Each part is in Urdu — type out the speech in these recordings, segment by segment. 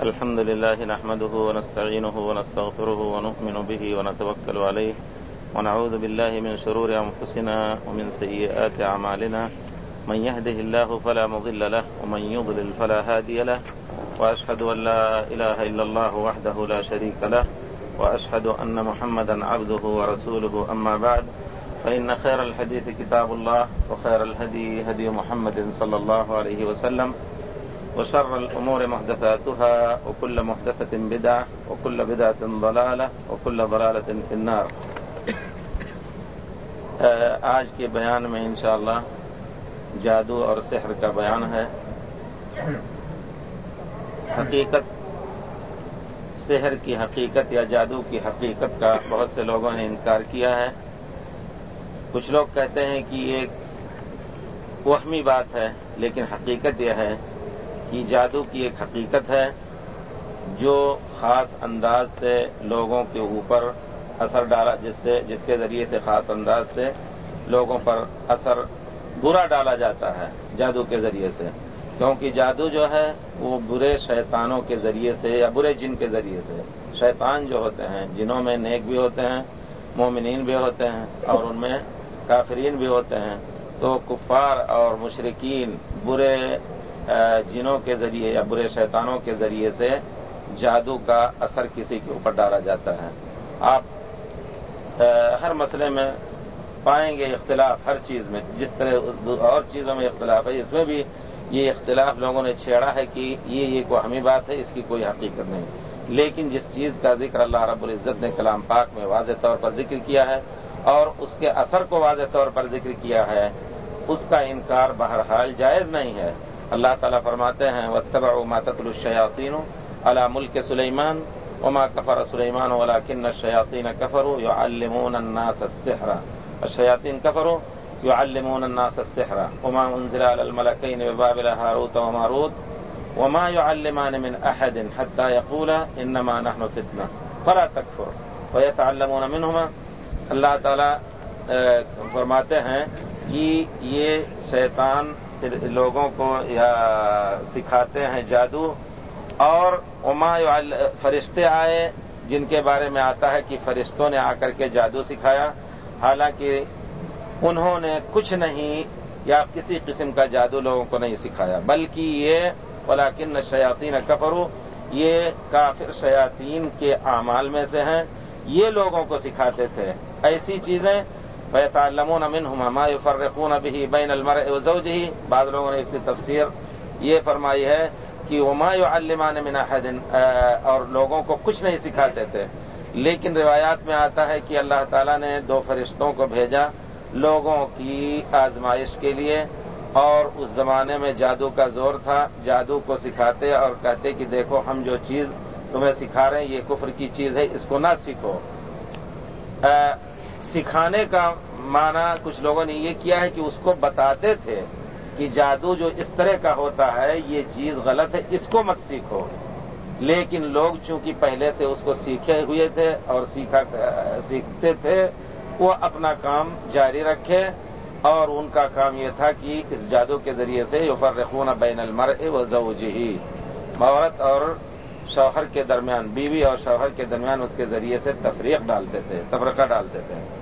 الحمد لله نحمده ونستعينه ونستغفره ونؤمن به ونتوكل عليه ونعوذ بالله من شرور أنفسنا ومن سيئات أعمالنا. من يهده الله فلا مضل له ومن يضلل فلا هادي له. وأشهد أن لا إله إلا الله وحده لا شريك له. وأشهد أن محمدا عبده ورسوله. أما بعد، فإن خير الحديث كتاب الله وخير الهدي هدي محمد صلى الله عليه وسلم. وشر الأمور محدثاتها، وكل محدثة بدعة، وكل بدعة ضلالة، وكل ضلالة في النار. آج کے بیان میں انشاءاللہ جادو اور سحر کا بیان ہے۔ حقیقت، سحر کی حقیقت یا جادو کی حقیقت کا بہت سے لوگوں نے انکار کیا ہے۔ کچھ لوگ کہتے ہیں کہ یہ وہمی بات ہے، لیکن حقیقت یہ ہے کہ جادو کی ایک حقیقت ہے جو خاص انداز سے لوگوں کے اوپر اثر ڈالا، جس سے، جس کے ذریعے سے خاص انداز سے لوگوں پر اثر برا ڈالا جاتا ہے جادو کے ذریعے سے۔ کیونکہ جادو جو ہے، وہ برے شیطانوں کے ذریعے سے یا برے جن کے ذریعے سے۔ شیطان جو ہوتے ہیں، جنوں میں نیک بھی ہوتے ہیں، مومنین بھی ہوتے ہیں اور ان میں کافرین بھی ہوتے ہیں، تو کفار اور مشرقین برے جنوں کے ذریعے یا برے شیطانوں کے ذریعے سے جادو کا اثر کسی کے اوپر ڈالا جاتا ہے۔ آپ ہر مسئلے میں پائیں گے اختلاف ہر چیز میں۔ جس طرح اور چیزوں میں اختلاف ہے، اس میں بھی یہ اختلاف لوگوں نے چھیڑا ہے کہ یہ یہ کوئی ہمیں بات ہے، اس کی کوئی حقیقت نہیں۔ لیکن جس چیز کا ذکر اللہ رب العزت نے کلام پاک میں واضح طور پر ذکر کیا ہے اور اس کے اثر کو واضح طور پر ذکر کیا ہے، اس کا انکار بہرحال جائز نہیں ہے۔ اللہ تعالیٰ فرماتے ہیں وطبع ماتت الشیاطین علی ملک سلیمان وما کفر سلیمان ولا کن شیاطین کفر یعلمون الناس السحر۔ الشیاطین کفر يعلمون الناس السحر۔ وما انزل على الملكين ببابل هاروت وماروت وما يعلمان من احد حتى يقولا انما نحن فتنه فلا تكفر ويتعلمون منهما۔ اللہ تعالی فرماتے ہیں کہ یہ شیطان لوگوں کو یا سکھاتے ہیں جادو اور اما فرشتے آئے جن کے بارے میں آتا ہے کہ فرشتوں نے آ کر کے جادو سکھایا۔ حالانکہ انہوں نے کچھ نہیں یا کسی قسم کا جادو لوگوں کو نہیں سکھایا، بلکہ یہ ولاکن شیاطین کفرو یہ کافر شیاطین کے اعمال میں سے ہیں۔ یہ لوگوں کو سکھاتے تھے۔ ایسی چیزیں فیطالمون امن ما فرقون ابھی بین المر وزوجہی بعض لوگوں نے اس کی تفسیر یہ فرمائی ہے کہ وما علمان من احد اور لوگوں کو کچھ نہیں سکھاتے تھے۔ لیکن روایات میں آتا ہے کہ اللہ تعالیٰ نے دو فرشتوں کو بھیجا لوگوں کی آزمائش کے لیے، اور اس زمانے میں جادو کا زور تھا۔ جادو کو سکھاتے اور کہتے کہ دیکھو ہم جو چیز تمہیں سکھا رہے ہیں، یہ کفر کی چیز ہے، اس کو نہ سیکھو۔ سکھانے کا معنی کچھ لوگوں نے یہ کیا ہے کہ اس کو بتاتے تھے کہ جادو جو اس طرح کا ہوتا ہے، یہ چیز غلط ہے، اس کو مت سیکھو۔ لیکن لوگ چونکہ پہلے سے اس کو سیکھے ہوئے تھے اور سیکھا، سیکھتے تھے، وہ اپنا کام جاری رکھے۔ اور ان کا کام یہ تھا کہ اس جادو کے ذریعے سے یفرقون بین المرء و زوجہی عورت اور شوہر کے درمیان، بیوی اور شوہر کے درمیان اس کے ذریعے سے تفریق ڈالتے تھے، تفرقہ ڈالتے تھے۔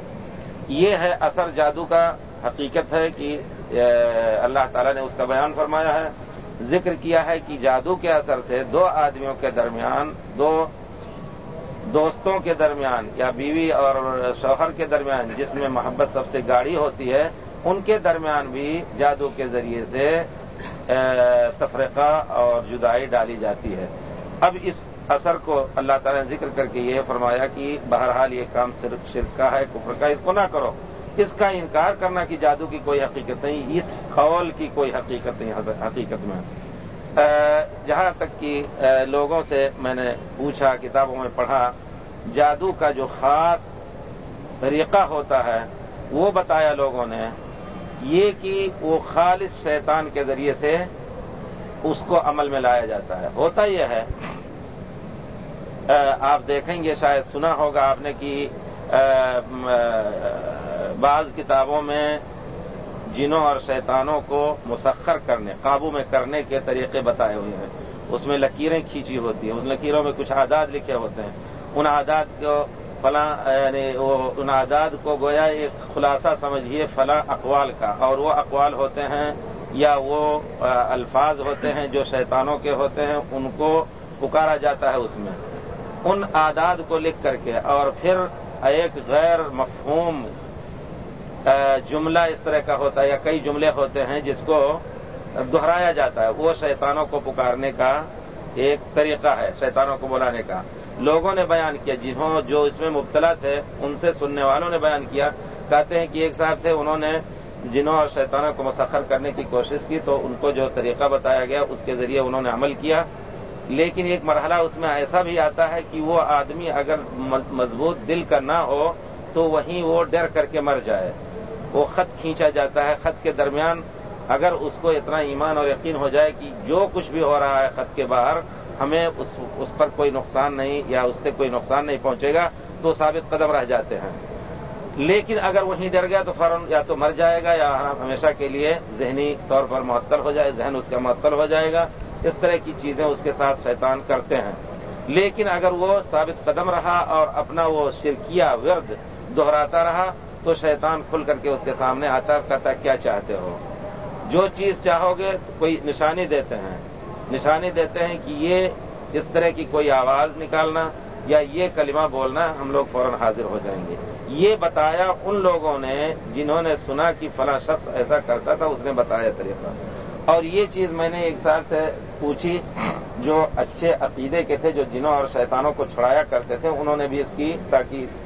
یہ ہے اثر جادو کا حقیقت ہے کہ اللہ تعالیٰ نے اس کا بیان فرمایا ہے۔ ذکر کیا ہے کہ جادو کے اثر سے دو آدمیوں کے درمیان، دو دوستوں کے درمیان، یا بیوی اور شوہر کے درمیان جس میں محبت سب سے گاڑی ہوتی ہے، ان کے درمیان بھی جادو کے ذریعے سے تفریقہ اور جدائی ڈالی جاتی ہے۔ اب اس اثر کو اللہ تعالی نے ذکر کر کے یہ فرمایا کہ بہرحال یہ کام صرف شرک کا ہے، کفر کا اس کو نہ کرو۔ اس کا انکار کرنا کہ جادو کی کوئی حقیقت نہیں، اس قول کی کوئی حقیقت نہیں حقیقت میں۔ جہاں تک کہ لوگوں سے میں نے پوچھا، کتابوں میں پڑھا، جادو کا جو خاص طریقہ ہوتا ہے، وہ بتایا لوگوں نے یہ کہ وہ خالص شیطان کے ذریعے سے اس کو عمل میں لایا جاتا ہے۔ ہوتا یہ ہے آپ دیکھیں گے، شاید سنا ہوگا آپ نے کہ بعض کتابوں میں جنوں اور شیطانوں کو مسخر کرنے، قابو میں کرنے کے طریقے بتائے ہوئے ہیں۔ اس میں لکیریں کھینچی ہوتی ہیں، ان لکیروں میں کچھ عادات لکھے ہوتے ہیں۔ ان عادات کو فلاں یعنی وہ، ان عادات کو گویا ایک خلاصہ سمجھیے فلاں اقوال کا، اور وہ اقوال ہوتے ہیں یا وہ الفاظ ہوتے ہیں جو شیطانوں کے ہوتے ہیں، ان کو پکارا جاتا ہے اس میں۔ ان عادات کو لکھ کر کے اور پھر ایک غیر مفہوم جملہ اس طرح کا ہوتا ہے یا کئی جملے ہوتے ہیں جس کو دہرایا جاتا ہے۔ وہ شیطانوں کو پکارنے کا ایک طریقہ ہے، شیطانوں کو بلانے کا۔ لوگوں نے بیان کیا، جنہوں جو اس میں مبتلا تھے، ان سے سننے والوں نے بیان کیا۔ کہتے ہیں کہ ایک صاحب تھے، انہوں نے جنہوں اور شیطانوں کو مسخر کرنے کی کوشش کی تو ان کو جو طریقہ بتایا گیا اس کے ذریعے انہوں نے عمل کیا۔ لیکن ایک مرحلہ اس میں ایسا بھی آتا ہے کہ وہ آدمی اگر مضبوط دل کا نہ ہو تو وہیں وہ ڈر کر کے مر جائے۔ وہ خط کھینچا جاتا ہے خط کے درمیان۔ اگر اس کو اتنا ایمان اور یقین ہو جائے کہ جو کچھ بھی ہو رہا ہے خط کے باہر، ہمیں اس اس پر کوئی نقصان نہیں یا اس سے کوئی نقصان نہیں پہنچے گا تو ثابت قدم رہ جاتے ہیں۔ لیکن اگر وہیں ڈر گیا تو فوراً یا تو مر جائے گا یا ہمیشہ کے لیے ذہنی طور پر معطل ہو جائے، ذہن اس کا معطل ہو جائے گا۔ اس طرح کی چیزیں اس کے ساتھ شیطان کرتے ہیں۔ لیکن اگر وہ ثابت قدم رہا اور اپنا وہ شرکیہ ورد دہراتا رہا تو شیطان کھل کر کے اس کے سامنے آتا کہتا، کیا چاہتے ہو؟ جو چیز چاہو گے کوئی نشانی دیتے ہیں۔ نشانی دیتے ہیں کہ یہ اس طرح کی کوئی آواز نکالنا یا یہ کلمہ بولنا ہم لوگ فوراً حاضر ہو جائیں گے۔ یہ بتایا ان لوگوں نے جنہوں نے سنا کہ فلاں شخص ایسا کرتا تھا، اس نے بتایا طریقہ۔ اور یہ چیز میں نے ایک سال سے پوچھی، جو اچھے عقیدے کے تھے، جو جنوں اور شیطانوں کو چھڑایا کرتے تھے، انہوں نے بھی اس کی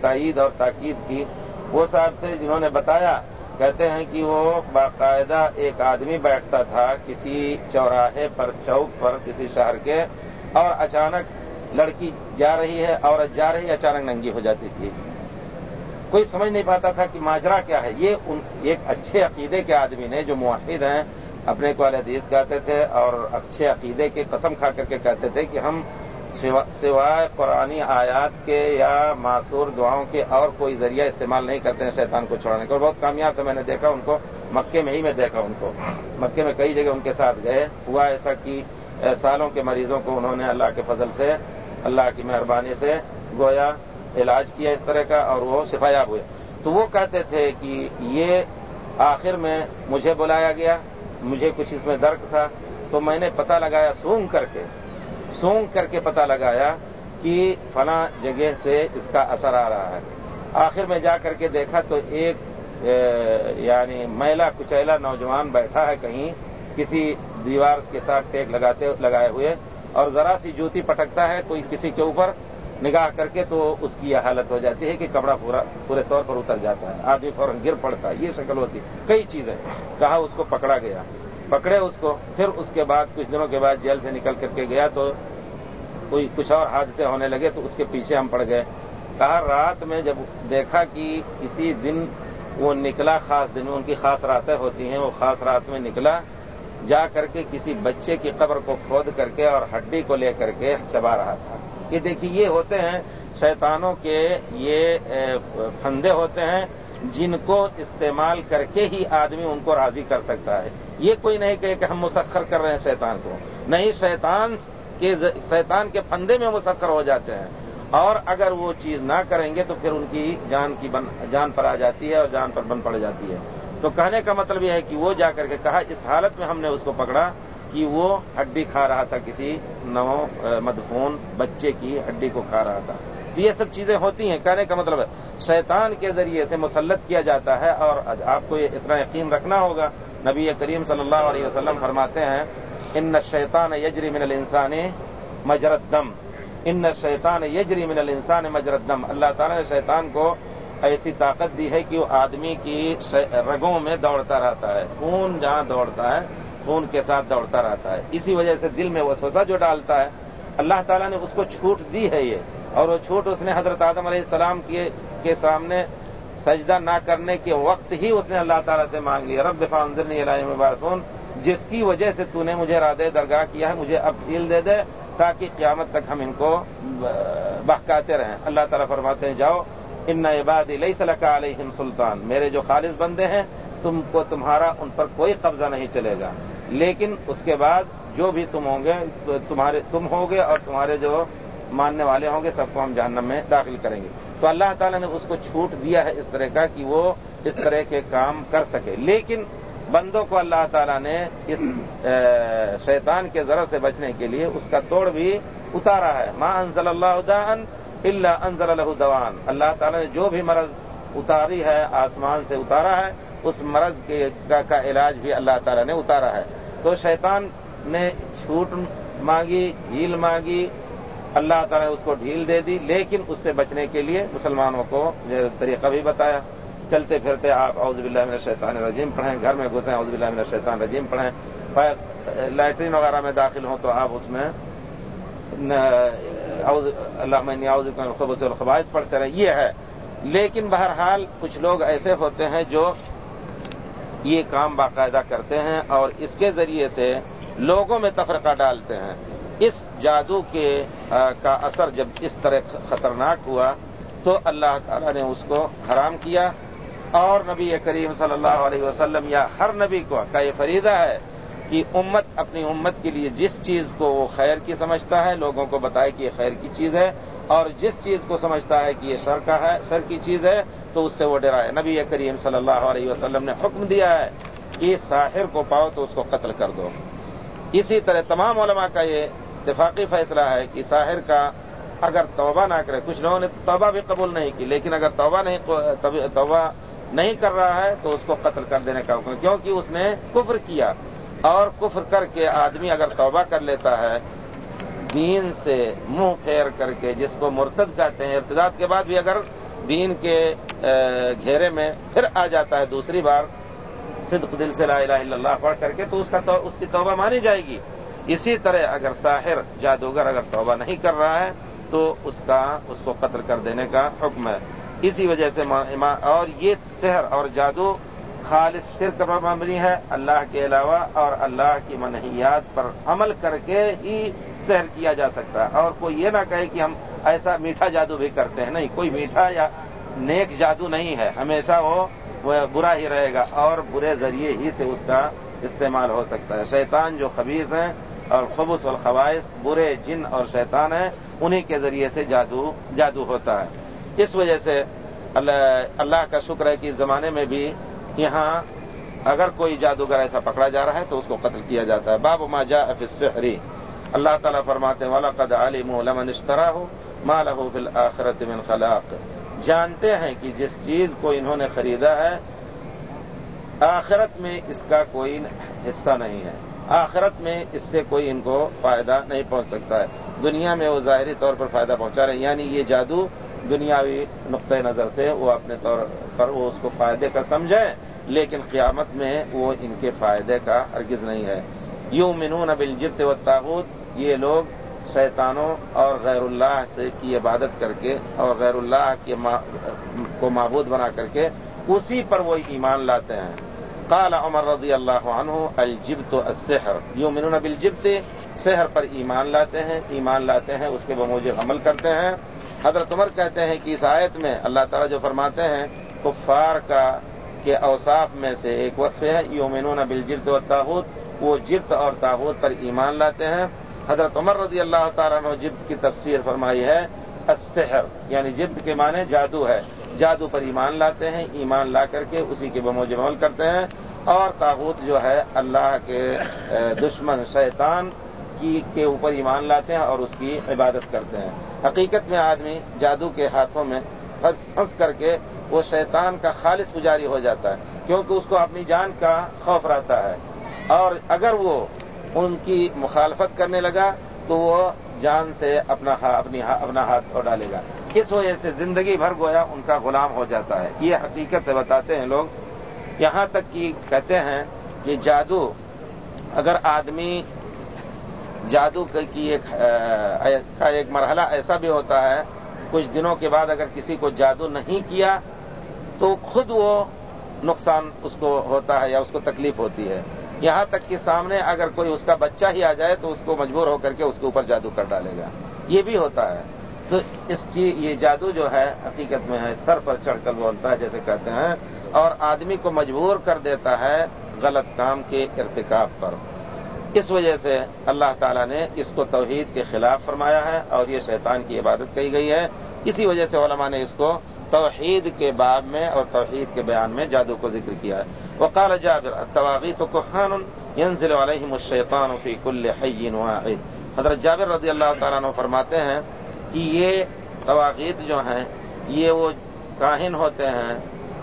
تائید اور تاکید کی۔ وہ صاحب تھے جنہوں نے بتایا، کہتے ہیں کہ وہ باقاعدہ ایک آدمی بیٹھتا تھا کسی چوراہے پر، چوک پر، کسی شہر کے، اور اچانک لڑکی جا رہی ہے، عورت جا رہی اچانک ننگی ہو جاتی تھی۔ کوئی سمجھ نہیں پاتا تھا کہ ماجرا کیا ہے۔ یہ ایک اچھے عقیدے کے آدمی نے جو معاہد ہیں، اپنے کو حدیث کہتے تھے اور اچھے عقیدے کے قسم کھا کر کے کہتے تھے کہ ہم سوائے قرآن آیات کے یا معصور دعاؤں کے اور کوئی ذریعہ استعمال نہیں کرتے ہیں شیطان کو چھوڑانے کا اور بہت کامیاب تھا میں نے دیکھا ان کو، مکے میں ہی میں دیکھا ان کو۔ مکے میں کئی جگہ ان کے ساتھ گئے۔ ہوا ایسا کہ سالوں کے مریضوں کو انہوں نے اللہ کے فضل سے، اللہ کی مہربانی سے گویا علاج کیا اس طرح کا اور وہ شفایاب ہوئے۔ تو وہ کہتے تھے کہ یہ آخر میں مجھے بلایا گیا، مجھے کچھ اس میں درد تھا۔ تو میں نے پتا لگایا، سونگ کر کے، سونگ کر کے پتا لگایا کہ فلاں جگہ سے اس کا اثر آ رہا ہے۔ آخر میں جا کر کے دیکھا تو ایک یعنی میلا کچیلا نوجوان بیٹھا ہے کہیں، کسی دیوار کے ساتھ ٹیک لگاتے، لگائے ہوئے، اور ذرا سی جوتی پٹکتا ہے، کوئی کسی کے اوپر نگاہ کر کے تو اس کی یہ حالت ہو جاتی ہے کہ کپڑا پورا پورے طور پر اتر جاتا ہے۔ آدمی فوراً گر پڑتا ہے۔ یہ شکل ہوتی ہے۔ کئی چیزیں۔ کہا اس کو پکڑا گیا۔ پکڑے اس کو۔ پھر اس کے بعد کچھ دنوں کے بعد جیل سے نکل کر کے گیا تو کوئی کچھ اور حادثے ہونے لگے تو اس کے پیچھے ہم پڑ گئے۔ کہا رات میں جب دیکھا کہ کسی دن وہ نکلا، خاص دن میں ان کی خاص راتیں ہوتی ہیں، وہ خاص رات میں نکلا، جا کر کے کسی بچے کی قبر کو کھود کر کے اور ہڈی کو لے کر کے چبا رہا تھا۔ کہ دیکھیے، یہ ہوتے ہیں شیطانوں کے یہ پھندے ہوتے ہیں جن کو استعمال کر کے ہی آدمی ان کو راضی کر سکتا ہے۔ یہ کوئی نہیں کہے کہ ہم مسخر کر رہے ہیں شیطان کو۔ نہیں، شیطان کے شیطان کے پھندے میں مسخر ہو جاتے ہیں۔ اور اگر وہ چیز نہ کریں گے تو پھر ان کی جان کی بن، جان پر آ جاتی ہے اور جان پر بن پڑ جاتی ہے۔ تو کہنے کا مطلب یہ ہے کہ وہ جا کر کے کہا، اس حالت میں ہم نے اس کو پکڑا۔ کہ وہ ہڈی کھا رہا تھا، کسی نو مدفون بچے کی ہڈی کو کھا رہا تھا۔ تو یہ سب چیزیں ہوتی ہیں۔ کہنے کا مطلب ہے، شیطان کے ذریعے سے مسلط کیا جاتا ہے اور آپ کو یہ اتنا یقین رکھنا ہوگا۔ نبی کریم صلی اللہ علیہ وسلم فرماتے ہیں، ان شیطان یجری من الانسان مجرد دم ان شیطان یجری من الانسان مجرد دم اللہ تعالیٰ نے شیطان کو ایسی طاقت دی ہے کہ وہ آدمی کی رگوں میں دوڑتا رہتا ہے، خون جہاں دوڑتا ہے خون کے ساتھ دوڑتا رہتا ہے۔ اسی وجہ سے دل میں وسوسہ جو ڈالتا ہے، اللہ تعالیٰ نے اس کو چھوٹ دی ہے یہ۔ اور وہ چھوٹ اس نے حضرت آدم علیہ السلام کے سامنے سجدہ نہ کرنے کے وقت ہی اس نے اللہ تعالیٰ سے مانگ لیا۔ رب فانزرنی علیہ مبارکون جس کی وجہ سے تو نے مجھے رادے درگاہ کیا ہے، مجھے اب ڈھیل دے دے تاکہ قیامت تک ہم ان کو بہکاتے رہیں۔ اللہ تعالیٰ فرماتے ہیں، جاؤ، ان عباد علیہ صلی علیہم سلطان۔ میرے جو خالص بندے ہیں، تم کو تمہارا ان پر کوئی قبضہ نہیں چلے گا۔ لیکن اس کے بعد جو بھی تم ہوں گے، تمہارے تم ہوگے اور تمہارے جو ماننے والے ہوں گے، سب کو ہم جہنم میں داخل کریں گے۔ تو اللہ تعالیٰ نے اس کو چھوٹ دیا ہے اس طرح کا کہ وہ اس طرح کے کام کر سکے۔ لیکن بندوں کو اللہ تعالیٰ نے اس شیطان کے ذرا سے بچنے کے لیے اس کا توڑ بھی اتارا ہے۔ ماں انزل اللہ دان اللہ انزل اللہ دوان۔ اللہ تعالیٰ نے جو بھی مرض اتاری ہے، آسمان سے اتارا ہے، اس مرض کے کا علاج بھی اللہ تعالیٰ نے اتارا ہے۔ تو شیطان نے چھوٹ مانگی، ہیل مانگی، اللہ تعالیٰ نے اس کو ڈھیل دے دی، لیکن اس سے بچنے کے لیے مسلمانوں کو طریقہ بھی بتایا۔ چلتے پھرتے آپ عوض باللہ من الشیطان رجیم پڑھیں، گھر میں گھسیں عوض باللہ من الشیطان رجیم پڑھیں۔ لیٹرین وغیرہ میں داخل ہوں تو آپ اس میں اللہ الخبص الخبائش پڑھتے رہے۔ یہ ہے، لیکن بہرحال کچھ لوگ ایسے ہوتے ہیں جو یہ کام باقاعدہ کرتے ہیں اور اس کے ذریعے سے لوگوں میں تفرقہ ڈالتے ہیں۔ اس جادو کے کا اثر جب اس طرح خطرناک ہوا تو اللہ تعالی نے اس کو حرام کیا اور نبی کریم صلی اللہ علیہ وسلم یا ہر نبی کو کا یہ فریضہ ہے کہ امت اپنی امت کے لیے جس چیز کو وہ خیر کی سمجھتا ہے، لوگوں کو بتائے کہ یہ خیر کی چیز ہے اور جس چیز کو سمجھتا ہے کہ یہ شر کا ہے، شر کی چیز ہے تو اس سے وہ ڈرائے۔ نبی کریم صلی اللہ علیہ وسلم نے حکم دیا ہے کہ ساحر کو پاؤ تو اس کو قتل کر دو۔ اسی طرح تمام علماء کا یہ اتفاقی فیصلہ ہے کہ ساحر کا اگر توبہ نہ کرے، کچھ لوگوں نے توبہ بھی قبول نہیں کی، لیکن اگر توبہ نہیں توبہ نہیں کر رہا ہے تو اس کو قتل کر دینے کا حکم، کیونکہ اس نے کفر کیا۔ اور کفر کر کے آدمی اگر توبہ کر لیتا ہے، دین سے منہ پھیر کر کے، جس کو مرتد کہتے ہیں، ارتداد کے بعد بھی اگر دین کے گھیرے میں پھر آ جاتا ہے دوسری بار، صدق دل سے لا الہ الا اللہ پڑھ کر کے تو اس کا اس کی توبہ مانی جائے گی۔ اسی طرح اگر ساحر، جادوگر اگر توبہ نہیں کر رہا ہے، تو اس کا، اس کو قتل کر دینے کا حکم ہے۔ اسی وجہ سے اور یہ سحر اور جادو خالص شرک پر مبنی ہے۔ اللہ کے علاوہ اور اللہ کی منحیات پر عمل کر کے ہی سحر کیا جا سکتا ہے۔ اور کوئی یہ نہ کہے کہ ہم ایسا میٹھا جادو بھی کرتے ہیں۔ نہیں، کوئی میٹھا یا نیک جادو نہیں ہے، ہمیشہ وہ برا ہی رہے گا اور برے ذریعے ہی سے اس کا استعمال ہو سکتا ہے۔ شیطان جو خبیص ہیں اور خبص الخوائش برے جن اور شیطان ہیں انہیں کے ذریعے سے جادو جادو ہوتا ہے۔ اس وجہ سے اللہ کا شکر ہے کہ اس زمانے میں بھی یہاں اگر کوئی جادوگر ایسا پکڑا جا رہا ہے تو اس کو قتل کیا جاتا ہے۔ باب ما جا السحری اللہ تعالیٰ فرماتے والا قد عالم لمن اشترا ہو مال ہو بل من خلاق۔ جانتے ہیں کہ جس چیز کو انہوں نے خریدا ہے، آخرت میں اس کا کوئی حصہ نہیں ہے۔ آخرت میں اس سے کوئی ان کو فائدہ نہیں پہنچ سکتا ہے۔ دنیا میں وہ ظاہری طور پر فائدہ پہنچا رہے ہیں۔ یعنی یہ جادو دنیاوی نقطۂ نظر سے وہ اپنے طور پر وہ اس کو فائدے کا سمجھے لیکن قیامت میں وہ ان کے فائدے کا ہرگز نہیں ہے۔ یوں منون ابل جبت و تابوت یہ لوگ شیطانوں اور غیر اللہ سے کی عبادت کر کے اور غیر اللہ کے کو معبود بنا کر کے اسی پر وہ ایمان لاتے ہیں۔ قال عمر رضی اللہ عنہ، الجبت السحر۔ یوں منون ابل سحر پر ایمان لاتے ہیں، ایمان لاتے ہیں، اس کے بموج عمل کرتے ہیں۔ حضرت عمر کہتے ہیں کہ اس آیت میں اللہ تعالیٰ جو فرماتے ہیں، کفار کا کے اوصاف میں سے ایک وصف ہے یومنون بل جرد اور تاحود وہ جرد اور تاحود پر ایمان لاتے ہیں۔ حضرت عمر رضی اللہ تعالیٰ نے جبت کی تفسیر فرمائی ہے، السحر یعنی جبت کے معنی جادو ہے۔ جادو پر ایمان لاتے ہیں، ایمان لا کر کے اسی کے بموج عمل کرتے ہیں۔ اور تاغوت جو ہے، اللہ کے دشمن شیطان کی، کے اوپر ایمان لاتے ہیں اور اس کی عبادت کرتے ہیں۔ حقیقت میں آدمی جادو کے ہاتھوں میں پھنس کر کے وہ شیطان کا خالص پجاری ہو جاتا ہے، کیونکہ اس کو اپنی جان کا خوف رہتا ہے۔ اور اگر وہ ان کی مخالفت کرنے لگا تو وہ جان سے اپنا اپنی اپنا ہاتھ دھو ڈالے گا۔ اس وجہ سے زندگی بھر گویا ان کا غلام ہو جاتا ہے۔ یہ حقیقت بتاتے ہیں لوگ۔ یہاں تک کہ کہتے ہیں کہ جادو، اگر آدمی جادو کی ایک کا ایک مرحلہ ایسا بھی ہوتا ہے، کچھ دنوں کے بعد اگر کسی کو جادو نہیں کیا تو خود وہ نقصان اس کو ہوتا ہے یا اس کو تکلیف ہوتی ہے۔ یہاں تک کہ سامنے اگر کوئی اس کا بچہ ہی آ جائے تو اس کو مجبور ہو کر کے اس کے اوپر جادو کر ڈالے گا۔ یہ بھی ہوتا ہے۔ تو اس چیز یہ جادو جو ہے حقیقت میں ہے، سر پر چڑھ کر بولتا ہے، جیسے کہتے ہیں، اور آدمی کو مجبور کر دیتا ہے غلط کام کے ارتکاب پر۔ اس وجہ سے اللہ تعالیٰ نے اس کو توحید کے خلاف فرمایا ہے اور یہ شیطان کی عبادت کہی گئی ہے۔ اسی وجہ سے علماء نے اس کو توحید کے باب میں اور توحید کے بیان میں جادو کو ذکر کیا ہے۔ وہ کال جابر تواغی تو کوحان ینزل علیہم الشیطان فی کل حین واحد۔ حضرت جابر رضی اللہ تعالیٰ عنہ فرماتے ہیں کہ یہ تواغیت جو ہیں، یہ وہ کاہن ہوتے ہیں،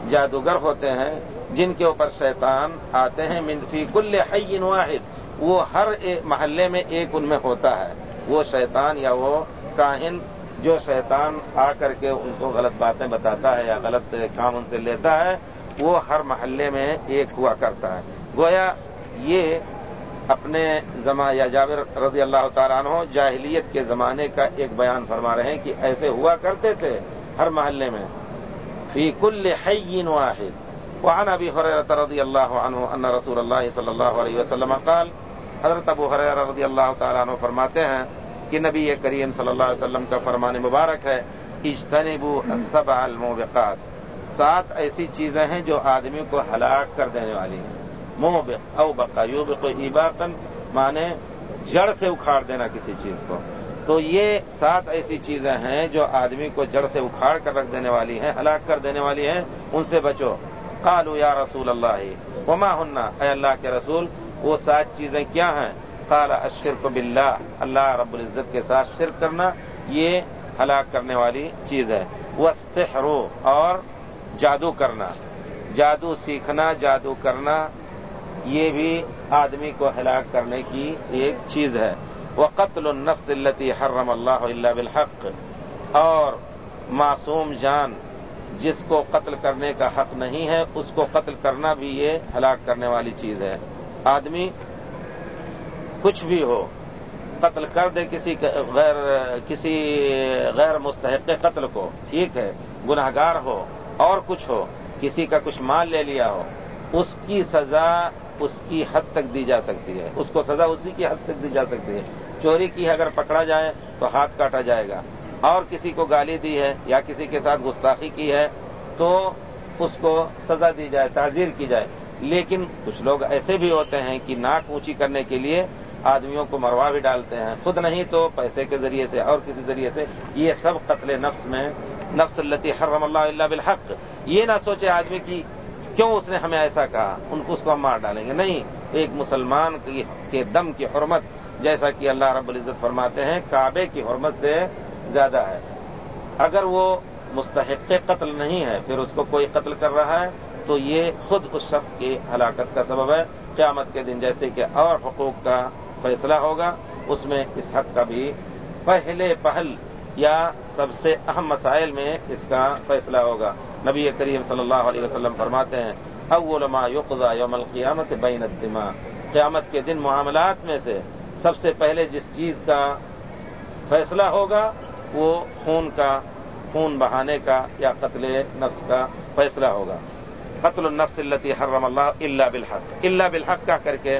جادوگر ہوتے ہیں، جن کے اوپر شیطان آتے ہیں فی کل حین واحد۔ وہ ہر محلے میں ایک ان میں ہوتا ہے۔ وہ شیطان یا وہ کاہن جو شیطان آ کر کے ان کو غلط باتیں بتاتا ہے یا غلط کام ان سے لیتا ہے، وہ ہر محلے میں ایک ہوا کرتا ہے۔ گویا یہ اپنے زما یا جابر رضی اللہ تعالیٰ عنہ جاہلیت کے زمانے کا ایک بیان فرما رہے ہیں کہ ایسے ہوا کرتے تھے ہر محلے میں۔ فی کل حین واحد۔ وعن ابي هريره رضي الله عنه ان رسول الله صلى الله عليه وسلم قال، حضرت ابو حریر رضی اللہ تعالیٰ عنہ فرماتے ہیں کہ نبی کریم صلی اللہ علیہ وسلم کا فرمان مبارک ہے اجتنبو السبع الموبقات۔ سات ایسی چیزیں ہیں جو آدمی کو ہلاک کر دینے والی ہیں۔ موبق او بقا یوبق ایباقن مانے جڑ سے اکھاڑ دینا کسی چیز کو۔ تو یہ سات ایسی چیزیں ہیں جو آدمی کو جڑ سے اکھاڑ کر رکھ دینے والی ہیں، ہلاک کر دینے والی ہیں۔ ان سے بچو۔ قالو یا رسول اللہ، وما ہننا اے اللہ کے رسول، وہ سات چیزیں کیا ہیں؟ قال اشرک باللہ، اللہ رب العزت کے ساتھ شرک کرنا یہ ہلاک کرنے والی چیز ہے۔ وہ سحرو اور جادو کرنا۔ جادو سیکھنا، جادو کرنا، یہ بھی آدمی کو ہلاک کرنے کی ایک چیز ہے۔ وہ قتل النفس التی حرم اللہ اللہ بالحق۔ اور معصوم جان، جس کو قتل کرنے کا حق نہیں ہے، اس کو قتل کرنا بھی یہ ہلاک کرنے والی چیز ہے۔ آدمی کچھ بھی ہو، قتل کر دے کسی غیر کسی غیر مستحق قتل کو، ٹھیک ہے گناہ گار ہو، اور کچھ ہو، کسی کا کچھ مال لے لیا ہو، اس کی سزا اس کی حد تک دی جا سکتی ہے۔ اس کو سزا اسی کی حد تک دی جا سکتی ہے۔ چوری کی اگر پکڑا جائے تو ہاتھ کاٹا جائے گا۔ اور کسی کو گالی دی ہے یا کسی کے ساتھ گستاخی کی ہے تو اس کو سزا دی جائے تعزیر کی جائے۔ لیکن کچھ لوگ ایسے بھی ہوتے ہیں کہ ناک اونچی کرنے کے لیے آدمیوں کو مروا بھی ڈالتے ہیں۔ خود نہیں تو پیسے کے ذریعے سے اور کسی ذریعے سے یہ سب قتل نفس میں، نفس التی حرم اللہ اللہ بالحق۔ یہ نہ سوچے آدمی کی کیوں اس نے ہمیں ایسا کہا؟ ان کو اس کو ہم مار ڈالیں گے۔ نہیں، ایک مسلمان کے دم کی حرمت، جیسا کہ اللہ رب العزت فرماتے ہیں، کعبے کی حرمت سے زیادہ ہے۔ اگر وہ مستحق قتل نہیں ہے، پھر اس کو کوئی قتل کر رہا ہے، تو یہ خود اس شخص کی ہلاکت کا سبب ہے۔ قیامت کے دن جیسے کہ اور حقوق کا فیصلہ ہوگا، اس میں اس حق کا بھی پہلے پہل یا سب سے اہم مسائل میں اس کا فیصلہ ہوگا۔ نبی کریم صلی اللہ علیہ وسلم فرماتے ہیں، اول ما یقضا یوم القیامت بین الدماء۔ قیامت کے دن معاملات میں سے سب سے پہلے جس چیز کا فیصلہ ہوگا، وہ خون کا، خون بہانے کا یا قتل نفس کا فیصلہ ہوگا۔ قتل النفس التی حرم اللہ اللہ بالحق۔ اللہ بالحق کا کر کے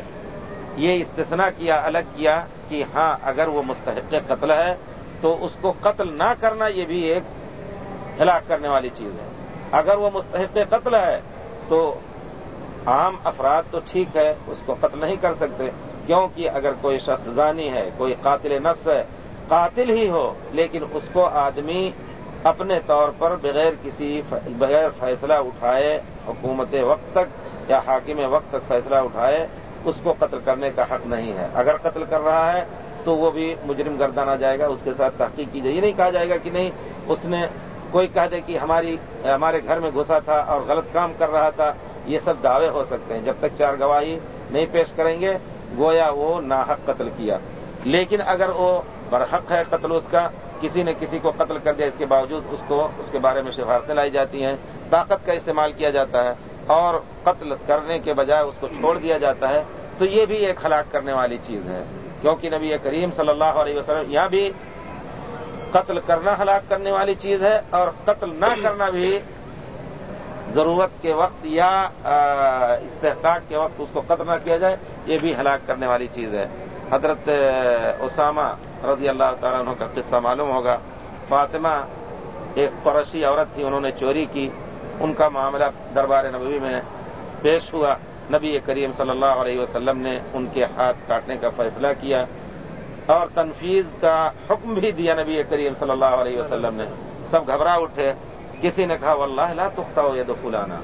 یہ استثنا کیا، الگ کیا کہ ہاں اگر وہ مستحق قتل ہے تو اس کو قتل نہ کرنا یہ بھی ایک ہلاک کرنے والی چیز ہے۔ اگر وہ مستحق قتل ہے تو عام افراد تو ٹھیک ہے، اس کو قتل نہیں کر سکتے۔ کیونکہ اگر کوئی شخص زانی ہے، کوئی قاتل نفس ہے، قاتل ہی ہو، لیکن اس کو آدمی اپنے طور پر بغیر کسی بغیر فیصلہ اٹھائے حکومت وقت تک یا حاکم وقت تک فیصلہ اٹھائے اس کو قتل کرنے کا حق نہیں ہے۔ اگر قتل کر رہا ہے تو وہ بھی مجرم گردانا جائے گا، اس کے ساتھ تحقیق کی جائے یہ نہیں کہا جائے گا کہ نہیں، اس نے کوئی کہہ دے کہ ہماری، ہمارے گھر میں گھسا تھا اور غلط کام کر رہا تھا۔ یہ سب دعوے ہو سکتے ہیں۔ جب تک چار گواہی نہیں پیش کریں گے، گویا وہ ناحق قتل کیا۔ لیکن اگر وہ برحق ہے قتل اس کا، کسی نے کسی کو قتل کر دیا، اس کے باوجود اس کو، اس کے بارے میں سفارشیں لائی جاتی ہیں۔ طاقت کا استعمال کیا جاتا ہے۔ اور قتل کرنے کے بجائے اس کو چھوڑ دیا جاتا ہے، تو یہ بھی ایک ہلاک کرنے والی چیز ہے۔ کیونکہ نبی کریم صلی اللہ علیہ وسلم یہاں بھی قتل کرنا ہلاک کرنے والی چیز ہے اور قتل نہ کرنا بھی ضرورت کے وقت یا استحقاق کے وقت اس کو قتل نہ کیا جائے، یہ بھی ہلاک کرنے والی چیز ہے۔ حضرت اسامہ رضی اللہ تعالیٰ عنہ کا قصہ معلوم ہوگا۔ فاطمہ ایک قرشی عورت تھی، انہوں نے چوری کی۔ ان کا معاملہ دربار نبوی میں پیش ہوا۔ نبی کریم صلی اللہ علیہ وسلم نے ان کے ہاتھ کاٹنے کا فیصلہ کیا اور تنفیز کا حکم بھی دیا نبی کریم صلی اللہ علیہ وسلم نے۔ سب گھبرا اٹھے۔ کسی نے کہا، واللہ لا تختا ہو یہ دو فلانا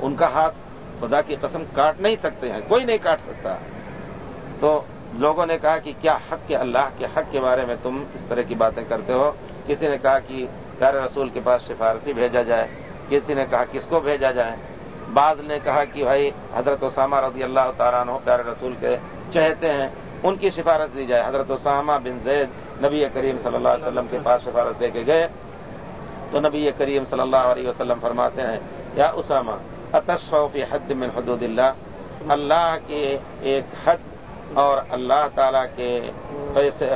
ان کا ہاتھ خدا کی قسم کاٹ نہیں سکتے ہیں، کوئی نہیں کاٹ سکتا۔ تو لوگوں نے کہا کہ کیا حق کے اللہ کے حق کے بارے میں تم اس طرح کی باتیں کرتے ہو؟ کسی نے کہا کہ پیارے رسول کے پاس سفارسی بھیجا جائے۔ کسی نے کہا کس کو بھیجا جائے؟ بعض نے کہا کہ بھائی حضرت اسامہ رضی اللہ تعالیٰ عنہ پیارے رسول کے چہتے ہیں، ان کی سفارت دی جائے۔ حضرت اسامہ بن زید نبی کریم صلی اللہ علیہ وسلم کے پاس سفارت دے کے گئے۔ تو نبی کریم صلی اللہ علیہ وسلم فرماتے ہیں، یا اسامہ فی حد من حدود اللہ؟ اللہ کے ایک حد اور اللہ تعالی کے پیسے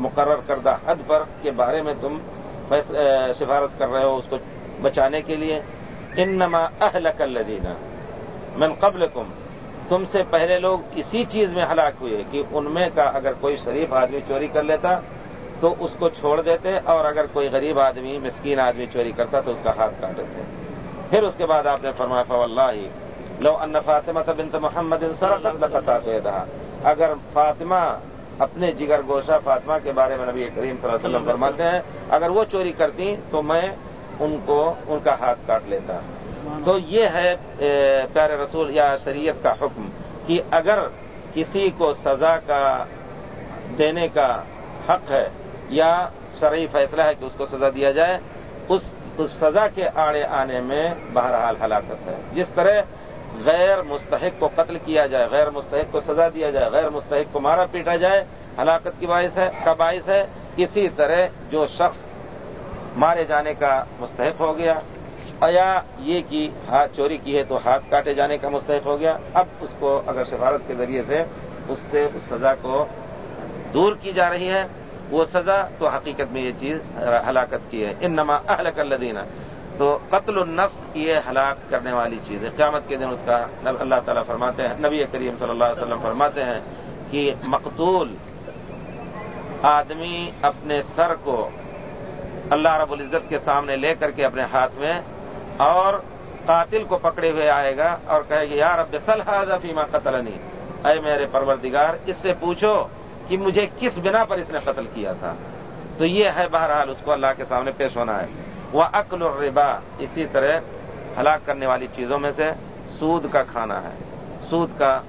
مقرر کردہ حد پر کے بارے میں تم سفارش کر رہے ہو، اس کو بچانے کے لیے، انما اہلک الذین، من قبلکم، تم سے پہلے لوگ اسی چیز میں ہلاک ہوئے کہ ان میں کا اگر کوئی شریف آدمی چوری کر لیتا تو اس کو چھوڑ دیتے اور اگر کوئی غریب آدمی، مسکین آدمی چوری کرتا تو اس کا ہاتھ کاٹ دیتے۔ پھر اس کے بعد آپ نے فرمایا فو اللہ لو ان فاطمہ بنت محمد سرقت تھا اگر فاطمہ اپنے جگر گوشہ فاطمہ کے بارے میں نبی کریم صلی اللہ علیہ وسلم فرماتے ہیں، اگر وہ چوری کرتی تو میں ان کو ان کا ہاتھ کاٹ لیتا۔ تو یہ ہے پیارے رسول یا شریعت کا حکم کہ اگر کسی کو سزا کا دینے کا حق ہے یا شرعی فیصلہ ہے کہ اس کو سزا دیا جائے، اس اس سزا کے آڑے آنے میں بہرحال ہلاکت ہے۔ جس طرح غیر مستحق کو قتل کیا جائے، غیر مستحق کو سزا دیا جائے، غیر مستحق کو مارا پیٹا جائے، ہلاکت کی باعث ہے، کا باعث ہے، اسی طرح جو شخص مارے جانے کا مستحق ہو گیا۔ یا یہ کہ ہاتھ چوری کی ہے تو ہاتھ کاٹے جانے کا مستحق ہو گیا۔ اب اس کو اگر سفارت کے ذریعے سے اس سے اس سزا کو دور کی جا رہی ہے، وہ سزا تو حقیقت میں یہ چیز ہلاکت کی ہے۔ ان نما اہل تو قتل النفس یہ ہلاک کرنے والی چیز ہے۔ قیامت کے دن اس کا اللہ تعالیٰ فرماتے ہیں، نبی کریم صلی اللہ علیہ وسلم فرماتے ہیں کہ مقتول آدمی اپنے سر کو اللہ رب العزت کے سامنے لے کر کے اپنے ہاتھ میں اور قاتل کو پکڑے ہوئے آئے گا اور کہے گا یار اب صلاح فیما قتل اے میرے پروردگار، اس سے پوچھو کہ مجھے کس بنا پر اس نے قتل کیا تھا۔ تو یہ ہے بہرحال اس کو اللہ کے سامنے پیش ہونا ہے۔ وہ عقل الربا، اسی طرح ہلاک کرنے والی چیزوں میں سے سود کا کھانا ہے۔ سود کا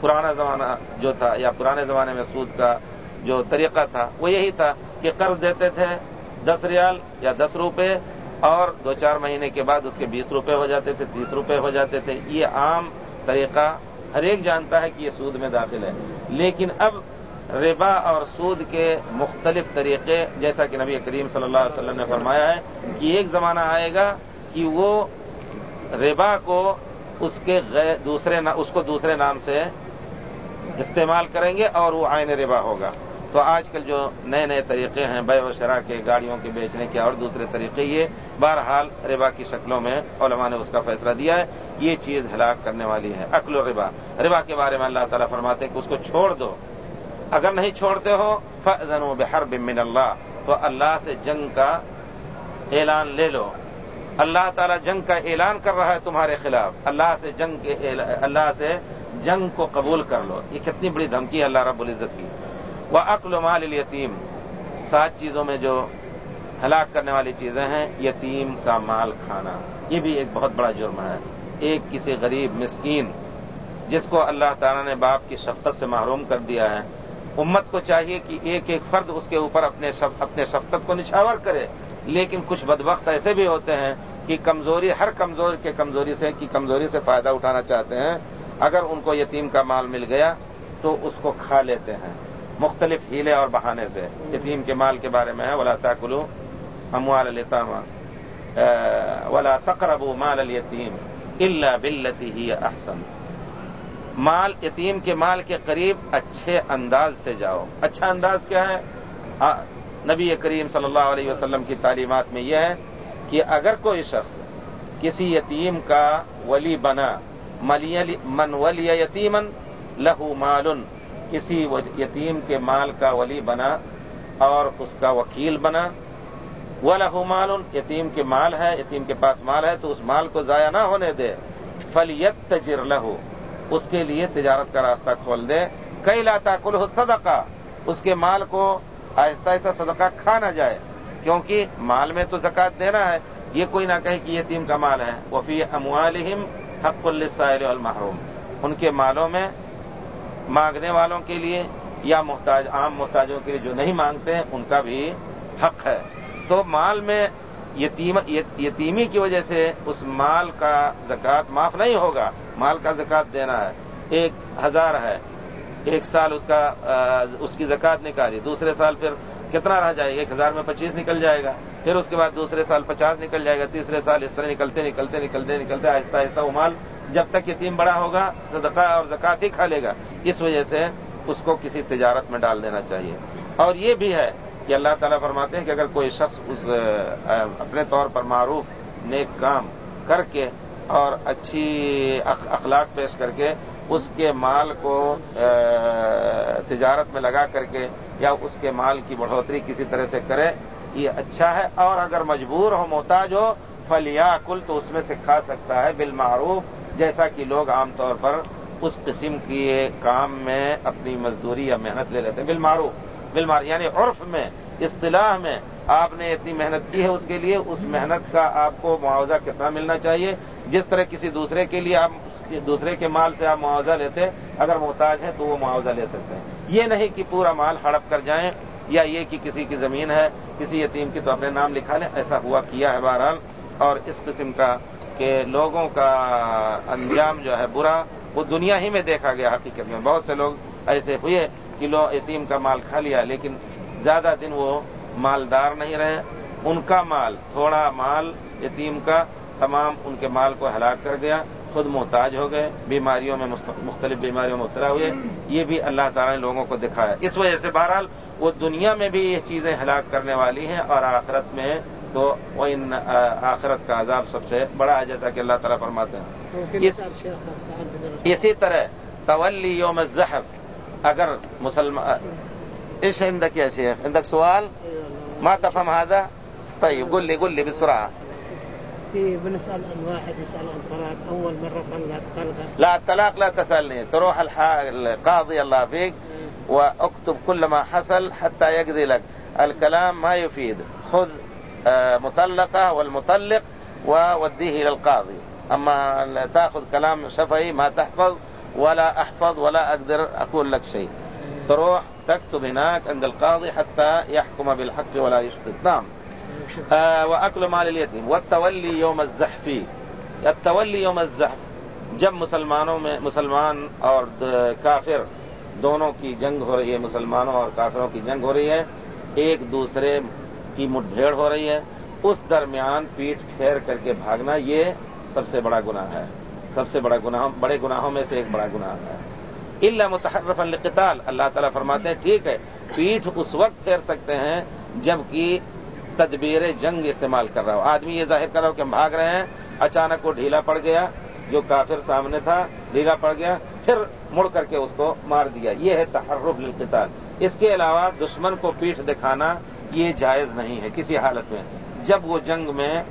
پرانا زمانہ جو تھا یا پرانے زمانے میں سود کا جو طریقہ تھا، وہ یہی تھا کہ قرض دیتے تھے دس ریال یا دس روپے اور دو چار مہینے کے بعد اس کے بیس روپے ہو جاتے تھے، تیس روپے ہو جاتے تھے۔ یہ عام طریقہ ہر ایک جانتا ہے کہ یہ سود میں داخل ہے۔ لیکن اب ربا اور سود کے مختلف طریقے، جیسا کہ نبی کریم صلی اللہ علیہ وسلم نے فرمایا ہے کہ ایک زمانہ آئے گا کہ وہ ربا کو اس کے دوسرے اس کو دوسرے نام سے استعمال کریں گے اور وہ آئین ربا ہوگا۔ تو آج کل جو نئے نئے طریقے ہیں بے و شرح کے گاڑیوں کے بیچنے کے اور دوسرے طریقے، یہ بہرحال ربا کی شکلوں میں علماء نے اس کا فیصلہ دیا ہے، یہ چیز ہلاک کرنے والی ہے، عقل و ربا۔ ربا کے بارے میں اللہ تعالیٰ فرماتے ہیں کہ اس کو چھوڑ دو۔ اگر نہیں چھوڑتے ہو فضن و بحر بمن اللہ تو اللہ سے جنگ کا اعلان لے لو۔ اللہ تعالیٰ جنگ کا اعلان کر رہا ہے تمہارے خلاف۔ اللہ سے جنگ کے اللہ سے جنگ کو قبول کر لو۔ یہ کتنی بڑی دھمکی ہے اللہ رب العزت کی۔ وہ عقل و مال یتیم سات چیزوں میں جو ہلاک کرنے والی چیزیں ہیں، یتیم کا مال کھانا۔ یہ بھی ایک بہت بڑا جرم ہے۔ ایک کسی غریب مسکین جس کو اللہ تعالیٰ نے باپ کی شفقت سے محروم کر دیا ہے۔ امت کو چاہیے کہ ایک ایک فرد اس کے اوپر اپنے اپنے شفقت کو نچھاور کرے۔ لیکن کچھ بدبخت ایسے بھی ہوتے ہیں کہ کمزوری، ہر کمزور کے کمزوری سے، کی کمزوری سے فائدہ اٹھانا چاہتے ہیں۔ اگر ان کو یتیم کا مال مل گیا تو اس کو کھا لیتے ہیں۔ مختلف ہیلے اور بہانے سے۔ یتیم کے مال کے بارے میں ہے، ولا تاکلو اموال التاما ولا تقرب مال الیتیم اللہ بلتی ہی احسن مال، یتیم کے مال کے قریب اچھے انداز سے جاؤ۔ اچھا انداز کیا ہے؟ نبی کریم صلی اللہ علیہ وسلم کی تعلیمات میں یہ ہے کہ اگر کوئی شخص کسی یتیم کا ولی بنا، من ولی یتیمن لہو مالن کسی یتیم کے مال کا ولی بنا اور اس کا وکیل بنا۔ وہ لہو مال، یتیم کے مال ہے، یتیم کے پاس مال ہے، تو اس مال کو ضائع نہ ہونے دے۔ فلیت تجر لہو اس کے لیے تجارت کا راستہ کھول دے۔ کئی لاتا کل ہو صدقہ اس کے مال کو آہستہ آہستہ صدقہ کھا نہ جائے۔ کیونکہ مال میں تو زکات دینا ہے، یہ کوئی نہ کہے کہ یتیم کا مال ہے۔ وہ فی اموالہم حق السائل المحروم ان کے مالوں میں مانگنے والوں کے لیے یا محتاج عام محتاجوں کے لیے جو نہیں مانگتے ہیں، ان کا بھی حق ہے۔ تو مال میں یتیم، یتیمی کی وجہ سے اس مال کا زکوٰۃ معاف نہیں ہوگا۔ مال کا زکوٰۃ دینا ہے۔ ایک ہزار ہے۔ ایک سال اس کا اس کی زکوٰۃ نکالی۔ دوسرے سال پھر کتنا رہ جائے گا؟ ایک ہزار میں پچیس نکل جائے گا۔ پھر اس کے بعد دوسرے سال پچاس نکل جائے گا۔ تیسرے سال اس طرح نکلتے نکلتے نکلتے نکلتے، آہستہ آہستہ وہ مال جب تک یتیم بڑا ہوگا، صدقہ اور زکات ہی کھا لے گا۔ اس وجہ سے اس کو کسی تجارت میں ڈال دینا چاہیے۔ اور یہ بھی ہے کہ اللہ تعالیٰ فرماتے ہیں کہ اگر کوئی شخص اس اپنے طور پر معروف، نیک کام کر کے اور اچھی اخلاق پیش کر کے اس کے مال کو تجارت میں لگا کر کے یا اس کے مال کی بڑھوتری کسی طرح سے کرے، یہ اچھا ہے۔ اور اگر مجبور ہو، محتاج ہو فلیا کل تو اس میں سے کھا سکتا ہے، بالمعروف جیسا کہ لوگ عام طور پر اس قسم کی کام میں اپنی مزدوری یا محنت لے لیتے ہیں۔ بالمعروف بالمعروف یعنی عرف میں، اصطلاح میں آپ نے اتنی محنت کی ہے اس کے لیے، اس محنت کا آپ کو معاوضہ کتنا ملنا چاہیے؟ جس طرح کسی دوسرے کے لیے آپ دوسرے کے مال سے آپ معاوضہ لیتے، اگر محتاج ہیں تو وہ معاوضہ لے سکتے ہیں۔ یہ نہیں کہ پورا مال ہڑپ کر جائیں یا یہ کہ کسی کی زمین ہے، کسی یتیم کی تو اپنے نام لکھا لیں، ایسا ہوا کیا ہے بہرحال۔ اور اس قسم کا کہ لوگوں کا انجام جو ہے برا، وہ دنیا ہی میں دیکھا گیا حقیقت میں۔ بہت سے لوگ ایسے ہوئے کہ لو، یتیم کا مال کھا لیا، لیکن زیادہ دن وہ مالدار نہیں رہے۔ ان کا مال، تھوڑا مال یتیم کا، تمام ان کے مال کو ہلاک کر گیا، خود محتاج ہو گئے، بیماریوں میں مختلف بیماریوں میں مبتلا ہوئے۔ یہ بھی اللہ تعالیٰ نے لوگوں کو دکھایا۔ اس وجہ سے بہرحال وہ دنیا میں بھی یہ چیزیں ہلاک کرنے والی ہیں اور آخرت میں تو وہ ان آخرت کا عذاب سب سے بڑا ہے جیسا کہ اللہ تعالیٰ فرماتے ہیں۔ اسی طرح تولی یوم زحف اگر مسلمان اس ہندک یا شیخ ہندک سوال ما تفهم هذا؟ طيب قل لي قل لي عن واحد عن طلاق اول مره طلق طلقه لا الطلاق لا تسالني تروح القاضي الله فيك واكتب كل ما حصل حتى يقضي لك۔ الكلام ما يفيد خذ مطلقه والمطلق ووديه الى القاضي. اما تاخذ كلام شفهي ما تحفظ ولا احفظ ولا اقدر اقول لك شيء. تروح تكتب هناك عند القاضي حتى يحكم بالحق ولا يشقد. نعم. وأكل مال اليتيم. والتولي يوم الزحف. التولي يوم الزحف. جب مسلمانوں میں مسلمان اور کافر دونوں کی جنگ ہو رہی ہے، مسلمانوں اور کافروں کی جنگ ہو رہی ہے، ایک دوسرے کی مٹ بھیڑ ہو رہی ہے، اس درمیان پیٹ پھیر کر کے بھاگنا یہ سب سے بڑا گناہ ہے۔ سب سے بڑا گناہ، بڑے گناہوں میں سے ایک بڑا گناہ ہے۔ اللہ متحرف القتال اللہ تعالیٰ فرماتے ہیں، ٹھیک ہے، پیٹھ اس وقت پھیر سکتے ہیں جبکہ تدبیر جنگ استعمال کر رہا ہو۔ آدمی یہ ظاہر کر رہا ہو کہ ہم بھاگ رہے ہیں، اچانک وہ ڈھیلا پڑ گیا، جو کافر سامنے تھا، ڈھیلا پڑ گیا، پھر مڑ کر کے اس کو مار دیا۔ یہ ہے تحرف للقتال۔ اس کے علاوہ دشمن کو پیٹھ دکھانا یہ جائز نہیں ہے کسی حالت میں۔ جب وہ جنگ میں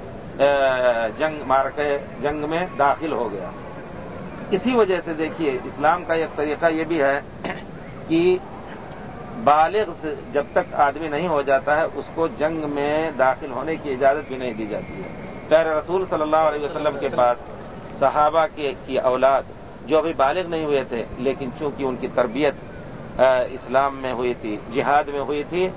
جنگ مار کے جنگ میں داخل ہو گیا۔ اسی وجہ سے دیکھیے، اسلام کا ایک طریقہ یہ بھی ہے کہ بالغ جب تک آدمی نہیں ہو جاتا ہے، اس کو جنگ میں داخل ہونے کی اجازت بھی نہیں دی جاتی ہے۔ پیر رسول صلی اللہ علیہ وسلم کے پاس صحابہ کی اولاد جو ابھی بالغ نہیں ہوئے تھے، لیکن چونکہ ان کی تربیت اسلام میں ہوئی تھی، جہاد میں ہوئی تھی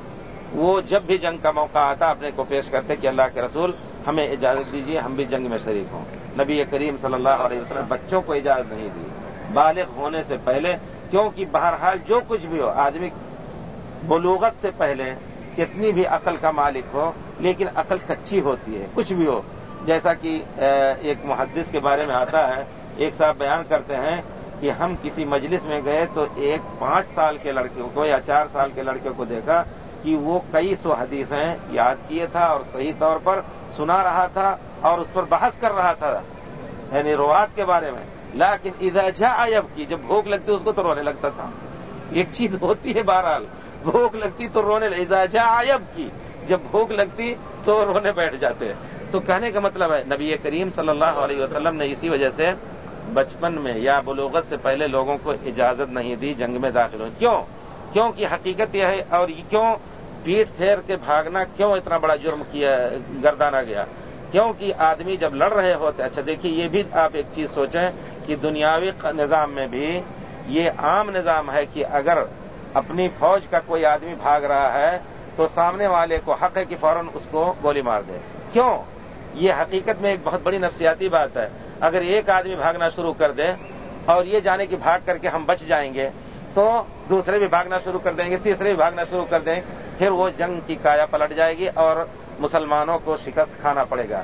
وہ جب بھی جنگ کا موقع آتا اپنے کو پیش کرتے کہ اللہ کے رسول ہمیں اجازت دیجیے ہم بھی جنگ میں شریک ہوں۔ نبی کریم صلی اللہ علیہ وسلم بچوں کو اجازت نہیں دی۔ بالغ ہونے سے پہلے، کیونکہ بہرحال جو کچھ بھی ہو، آدمی بلوغت سے پہلے کتنی بھی عقل کا مالک ہو، لیکن عقل کچی ہوتی ہے، کچھ بھی ہو۔ جیسا کہ ایک محدث کے بارے میں آتا ہے، ایک صاحب بیان کرتے ہیں کہ ہم کسی مجلس میں گئے تو ایک پانچ سال کے لڑکے کو یا چار سال کے لڑکے کو دیکھا کہ وہ کئی سو حدیثیں یاد کیے تھا اور صحیح طور پر سنا رہا تھا اور اس پر بحث کر رہا تھا یعنی روات کے بارے میں۔ لیکن ادھر اب کی جب بھوک لگتی اس کو تو رونے لگتا تھا۔ ایک چیز ہوتی ہے بہرحال، بھوک لگتی تو رونے اداجا آئب کی جب بھوک لگتی تو رونے بیٹھ جاتے۔ تو کہنے کا مطلب ہے، نبی کریم صلی اللہ علیہ وسلم نے اسی وجہ سے بچپن میں یا بلوغت سے پہلے لوگوں کو اجازت نہیں دی جنگ میں داخل ہونے کیوں؟ کیوں کی حقیقت یہ ہے اور یہ کیوں پیٹ پھیر کے بھاگنا کیوں اتنا بڑا جرم کیا، گردانا گیا؟ کیونکہ آدمی جب لڑ رہے ہوتے اچھا دیکھیے، یہ بھی آپ ایک چیز سوچیں کہ دنیاوی نظام میں بھی یہ عام نظام ہے کہ اگر اپنی فوج کا کوئی آدمی بھاگ رہا ہے تو سامنے والے کو حق ہے کہ فوراً اس کو گولی مار دے۔ کیوں؟ یہ حقیقت میں ایک بہت بڑی نفسیاتی بات ہے۔ اگر ایک آدمی بھاگنا شروع کر دے اور یہ جانے کہ بھاگ کر کے ہم بچ جائیں گے، تو دوسرے بھی بھاگنا شروع کر دیں گے، تیسرے بھی بھاگنا شروع کر دیں، پھر وہ جنگ کی کایا پلٹ جائے گی اور مسلمانوں کو شکست کھانا پڑے گا۔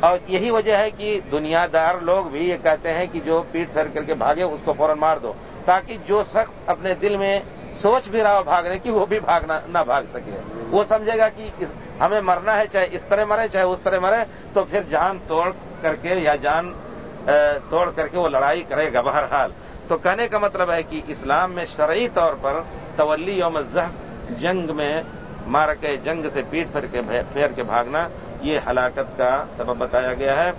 اور یہی وجہ ہے کہ دنیا دار لوگ بھی یہ کہتے ہیں کہ جو پیٹ پھیر کر کے بھاگے، اس کو فوراً مار دو، تاکہ جو شخص اپنے دل میں سوچ بھی رہا ہو بھاگنے کی وہ بھی بھاگنا نہ بھاگ سکے۔ وہ سمجھے گا کہ ہمیں مرنا ہے، چاہے اس طرح مرے، چاہے اس طرح مرے، تو پھر جان توڑ کر کے یا جان توڑ کر کے وہ لڑائی کرے گا بہرحال۔ تو کہنے کا مطلب ہے کہ اسلام میں شرعی طور پر تولی یوم زہب جنگ میں مار کے جنگ سے پیٹ پھیر کے پھیر کے بھاگنا، یہ ہلاکت کا سبب بتایا گیا ہے۔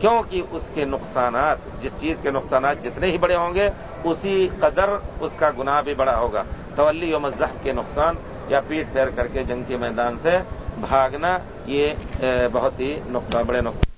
کیونکہ اس کے نقصانات، جس چیز کے نقصانات جتنے ہی بڑے ہوں گے، اسی قدر اس کا گناہ بھی بڑا ہوگا۔ تولی و مذہب کے نقصان یا پیٹ پھیر کر کے جنگ کے میدان سے بھاگنا، یہ بہت ہی نقصان، بڑے نقصان